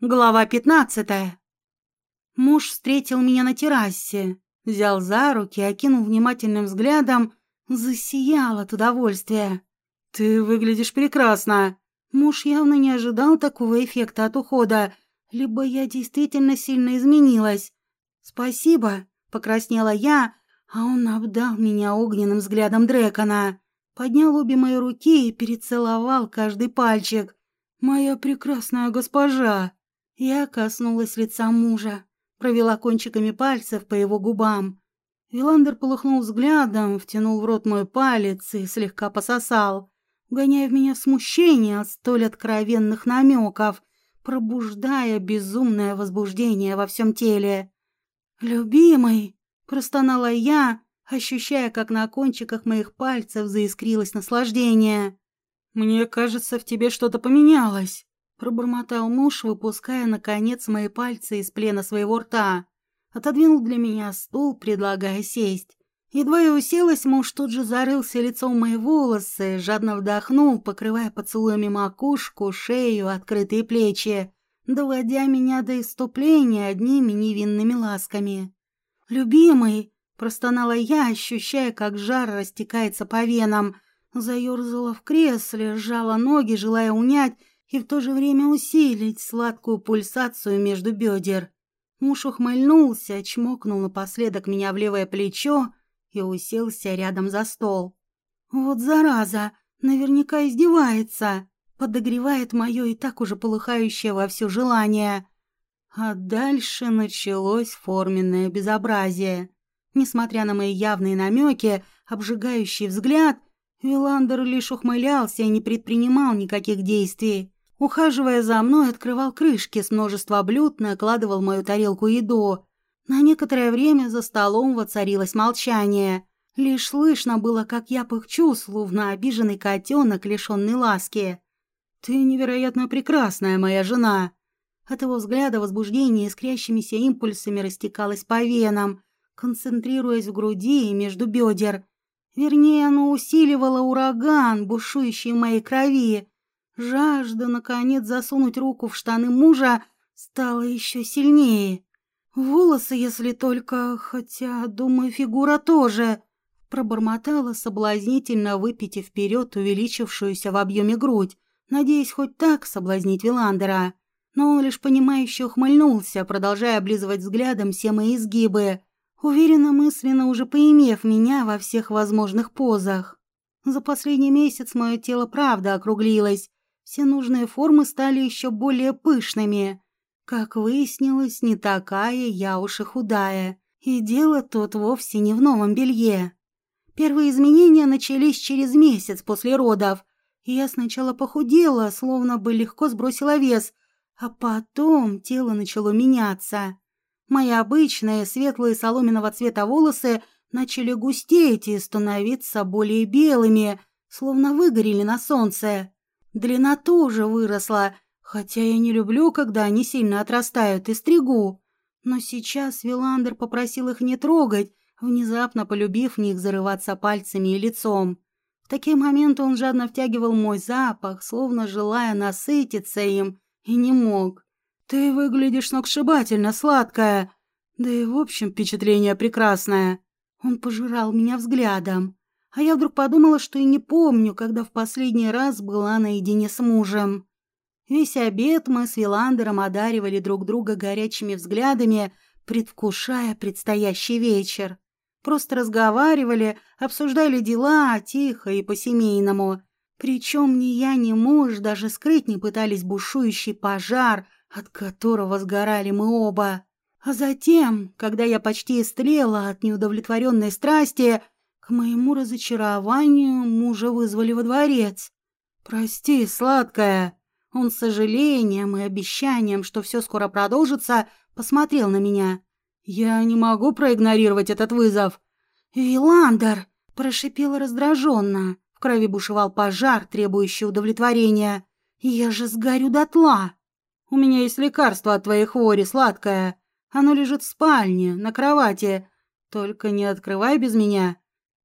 Глава пятнадцатая. Муж встретил меня на террасе, взял за руки, окинул внимательным взглядом, засиял от удовольствия. «Ты выглядишь прекрасно!» Муж явно не ожидал такого эффекта от ухода, либо я действительно сильно изменилась. «Спасибо», — покраснела я, а он обдал меня огненным взглядом Дрекона, поднял обе мои руки и перецеловал каждый пальчик. «Моя прекрасная госпожа!» Я коснулась лица мужа, провела кончиками пальцев по его губам. Виландер полыхнул взглядом, втянул в рот мой палец и слегка пососал, гоняя в меня смущение от столь откровенных намеков, пробуждая безумное возбуждение во всем теле. «Любимый!» – простонала я, ощущая, как на кончиках моих пальцев заискрилось наслаждение. «Мне кажется, в тебе что-то поменялось», Пробормотал муж, выпуская, наконец, мои пальцы из плена своего рта. Отодвинул для меня стул, предлагая сесть. Едва я уселась, муж тут же зарылся лицом в мои волосы, жадно вдохнул, покрывая поцелуями макушку, шею, открытые плечи, доводя меня до иступления одними невинными ласками. «Любимый!» – простонала я, ощущая, как жар растекается по венам. Заерзала в кресле, сжала ноги, желая унять и в то же время усилить сладкую пульсацию между бедер. Муж ухмыльнулся, чмокнул напоследок меня в левое плечо и уселся рядом за стол. Вот зараза, наверняка издевается, подогревает мое и так уже полыхающее во все желание. А дальше началось форменное безобразие. Несмотря на мои явные намеки, обжигающий взгляд, Виландер лишь ухмылялся и не предпринимал никаких действий. Ухаживая за мной, открывал крышки с множества блюд, накладывал в мою тарелку еду. На некоторое время за столом воцарилось молчание. Лишь слышно было, как я пыхчу, словно обиженный котенок, лишенный ласки. «Ты невероятно прекрасная, моя жена!» От его взгляда возбуждение искрящимися импульсами растекалось по венам, концентрируясь в груди и между бедер. Вернее, оно усиливало ураган, бушующий в моей крови. Жажда, наконец, засунуть руку в штаны мужа стала еще сильнее. Волосы, если только, хотя, думаю, фигура тоже, пробормотала соблазнительно, выпитив вперед увеличившуюся в объеме грудь, надеясь хоть так соблазнить Виландера. Но он лишь понимающе ухмыльнулся, продолжая облизывать взглядом все мои изгибы, уверенно мысленно уже поимев меня во всех возможных позах. За последний месяц мое тело правда округлилось, все нужные формы стали еще более пышными. Как выяснилось, не такая я уж и худая. И дело тут вовсе не в новом белье. Первые изменения начались через месяц после родов. Я сначала похудела, словно бы легко сбросила вес, а потом тело начало меняться. Мои обычные светлые соломенного цвета волосы начали густеть и становиться более белыми, словно выгорели на солнце. Длина тоже выросла, хотя я не люблю, когда они сильно отрастают, и стригу. Но сейчас Виландер попросил их не трогать, внезапно полюбив в них зарываться пальцами и лицом. В такие моменты он жадно втягивал мой запах, словно желая насытиться им, и не мог. «Ты выглядишь сногсшибательно, сладкая!» Да и в общем впечатление прекрасное. Он пожирал меня взглядом. А я вдруг подумала, что и не помню, когда в последний раз была наедине с мужем. Весь обед мы с Виландером одаривали друг друга горячими взглядами, предвкушая предстоящий вечер. Просто разговаривали, обсуждали дела, тихо и по-семейному. Причем ни я, ни муж даже скрыть не пытались бушующий пожар, от которого сгорали мы оба. А затем, когда я почти истлела от неудовлетворенной страсти, к моему разочарованию мужа вызвали во дворец. «Прости, сладкая». Он с сожалением и обещанием, что все скоро продолжится, посмотрел на меня. «Я не могу проигнорировать этот вызов». «Виландер!» – прошипела раздраженно. В крови бушевал пожар, требующий удовлетворения. «Я же сгорю дотла!» «У меня есть лекарство от твоей хвори, сладкая. Оно лежит в спальне, на кровати. Только не открывай без меня.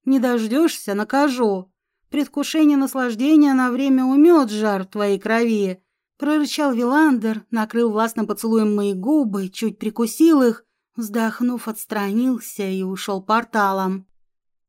Не дождешься, накажу. Предвкушение наслаждения на время умет жар в твоей крови. Прорычал Виландер, накрыл властным поцелуем мои губы, чуть прикусил их, вздохнув, отстранился и ушел порталом.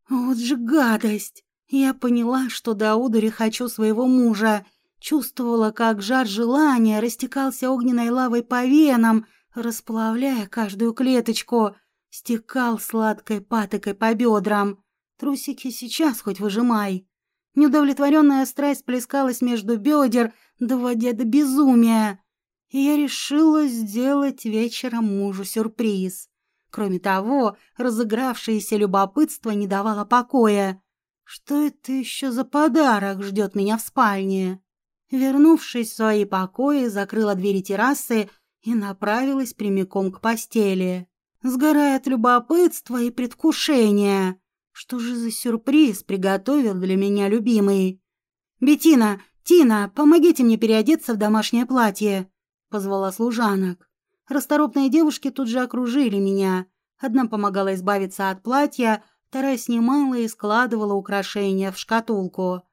Вот же гадость! Я поняла, что до удури хочу своего мужа. Чувствовала, как жар желания растекался огненной лавой по венам, расплавляя каждую клеточку, стекал сладкой патокой по бедрам. Трусики сейчас хоть выжимай. Неудовлетворенная страсть плескалась между бедер, доводя до безумия. И я решила сделать вечером мужу сюрприз. Кроме того, разыгравшееся любопытство не давало покоя. Что это еще за подарок ждет меня в спальне? Вернувшись в свои покои, закрыла двери террасы и направилась прямиком к постели. Сгорая от любопытства и предвкушения. Что же за сюрприз приготовил для меня любимый? «Бетина! Тина! Помогите мне переодеться в домашнее платье!» Позвала служанок. Расторопные девушки тут же окружили меня. Одна помогала избавиться от платья, вторая снимала и складывала украшения в шкатулку.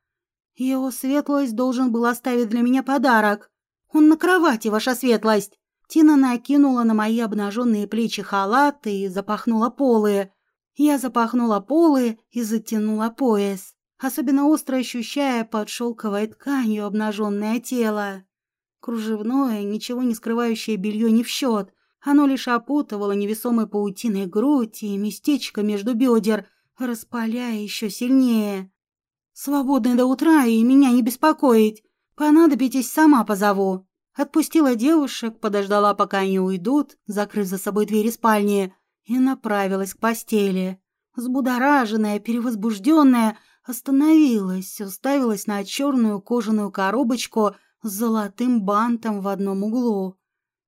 Его светлость должен был оставить для меня подарок. Он на кровати, ваша светлость. Тина накинула на мои обнаженные плечи халат и запахнула полы. Я запахнула полы и затянула пояс, особенно остро ощущая под шелковой тканью обнаженное тело. Кружевное, ничего не скрывающее белье не в счет. Оно лишь опутывало невесомой паутиной грудь и местечко между бедер, распаляя еще сильнее. «Свободны до утра и меня не беспокоить. Понадобитесь, сама позову». Отпустила девушек, подождала, пока они уйдут, закрыв за собой двери спальни, и направилась к постели. Сбудораженная, перевозбужденная, остановилась, уставилась на черную кожаную коробочку с золотым бантом в одном углу.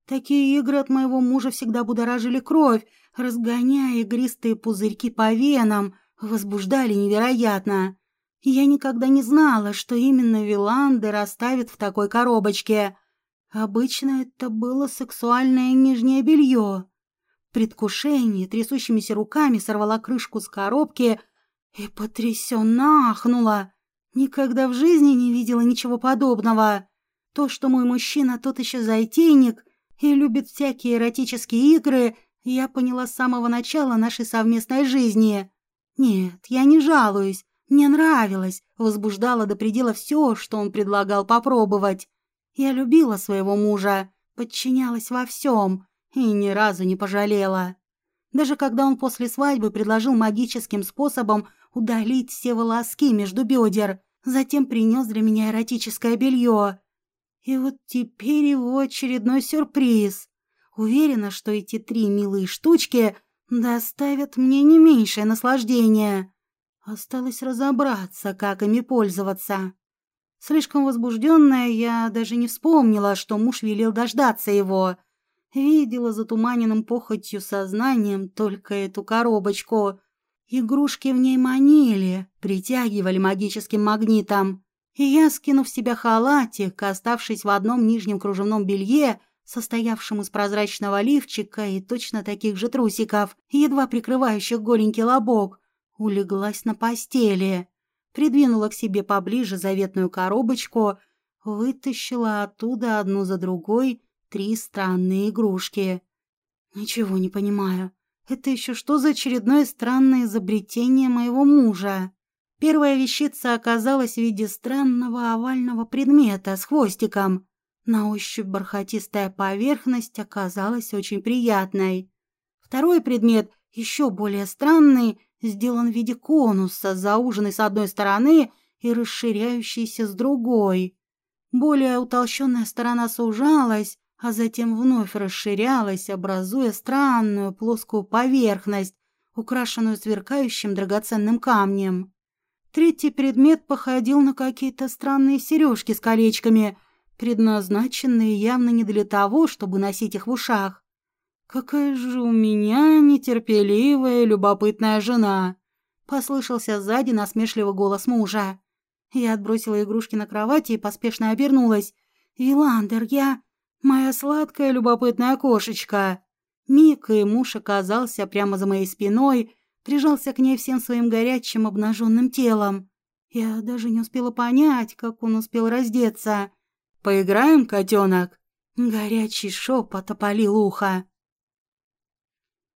Такие игры от моего мужа всегда будоражили кровь, разгоняя игристые пузырьки по венам, возбуждали невероятно. Я никогда не знала, что именно Виландер оставит в такой коробочке. Обычно это было сексуальное нижнее белье предвкушении трясущимися руками сорвала крышку с коробки и потрясенно ахнула. Никогда в жизни не видела ничего подобного. То, что мой мужчина тот еще затейник и любит всякие эротические игры, я поняла с самого начала нашей совместной жизни. Нет, я не жалуюсь. Мне нравилось, возбуждало до предела все, что он предлагал попробовать. Я любила своего мужа, подчинялась во всем, и ни разу не пожалела. Даже когда он после свадьбы предложил магическим способом удалить все волоски между бедер, затем принес для меня эротическое белье. И вот теперь его очередной сюрприз. Уверена, что эти три милые штучки доставят мне не меньшее наслаждение. Осталось разобраться, как ими пользоваться. Слишком возбужденная, я даже не вспомнила, что муж велел дождаться его — Видела затуманенным похотью сознанием только эту коробочку. Игрушки в ней манили, притягивали магическим магнитом. И я, скинув себя халатик, оставшись в одном нижнем кружевном белье, состоявшем из прозрачного лифчика и точно таких же трусиков, едва прикрывающих голенький лобок, улеглась на постели, придвинула к себе поближе заветную коробочку, вытащила оттуда одну за другой три странные игрушки. Ничего не понимаю. Это еще что за очередное странное изобретение моего мужа? Первая вещица оказалась в виде странного овального предмета с хвостиком. На ощупь бархатистая поверхность оказалась очень приятной. Второй предмет, еще более странный, сделан в виде конуса, зауженный с одной стороны и расширяющийся с другой. Более утолщенная сторона сужалась, а затем вновь расширялась, образуя странную плоскую поверхность, украшенную сверкающим драгоценным камнем. Третий предмет походил на какие-то странные сережки с колечками, предназначенные явно не для того, чтобы носить их в ушах. «Какая же у меня нетерпеливая любопытная жена!» — послышался сзади насмешливый голос мужа. Я отбросила игрушки на кровати и поспешно обернулась. «Виландер, я...» Моя сладкая любопытная кошечка. Мик и муж оказался прямо за моей спиной, прижался к ней всем своим горячим обнаженным телом. Я даже не успела понять, как он успел раздеться. Поиграем, котенок?» Горячий шепот опалил ухо.